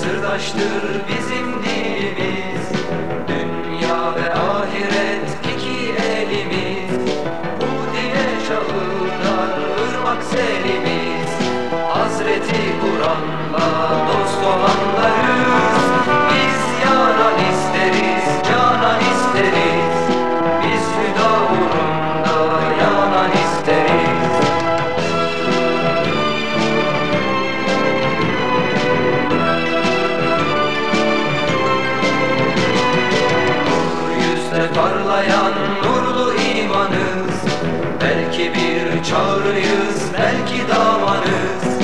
karıştır bizim dilimiz. Dünya ve ahiret iki elimiz. Bu dile çağıran ırmak selimiz. Hazreti Kur'an'la bir çağrıyız, belki davanız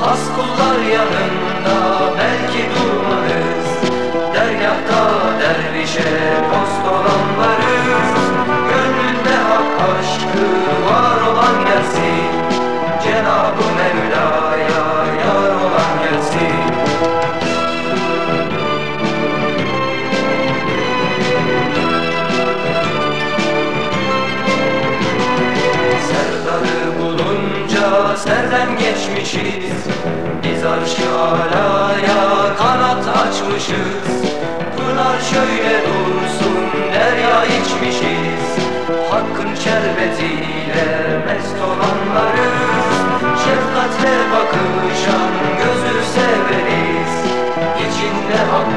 Has kullar yanında, belki durmanız. Dergahta serden geçmişiz? Biz arş-ı alaya kanat açmışız. Pınar şöyle dursun derya içmişiz. Hakkın şerbetiyle mest olanlarız. Şefkatle bakışan gözü severiz. İçinde hak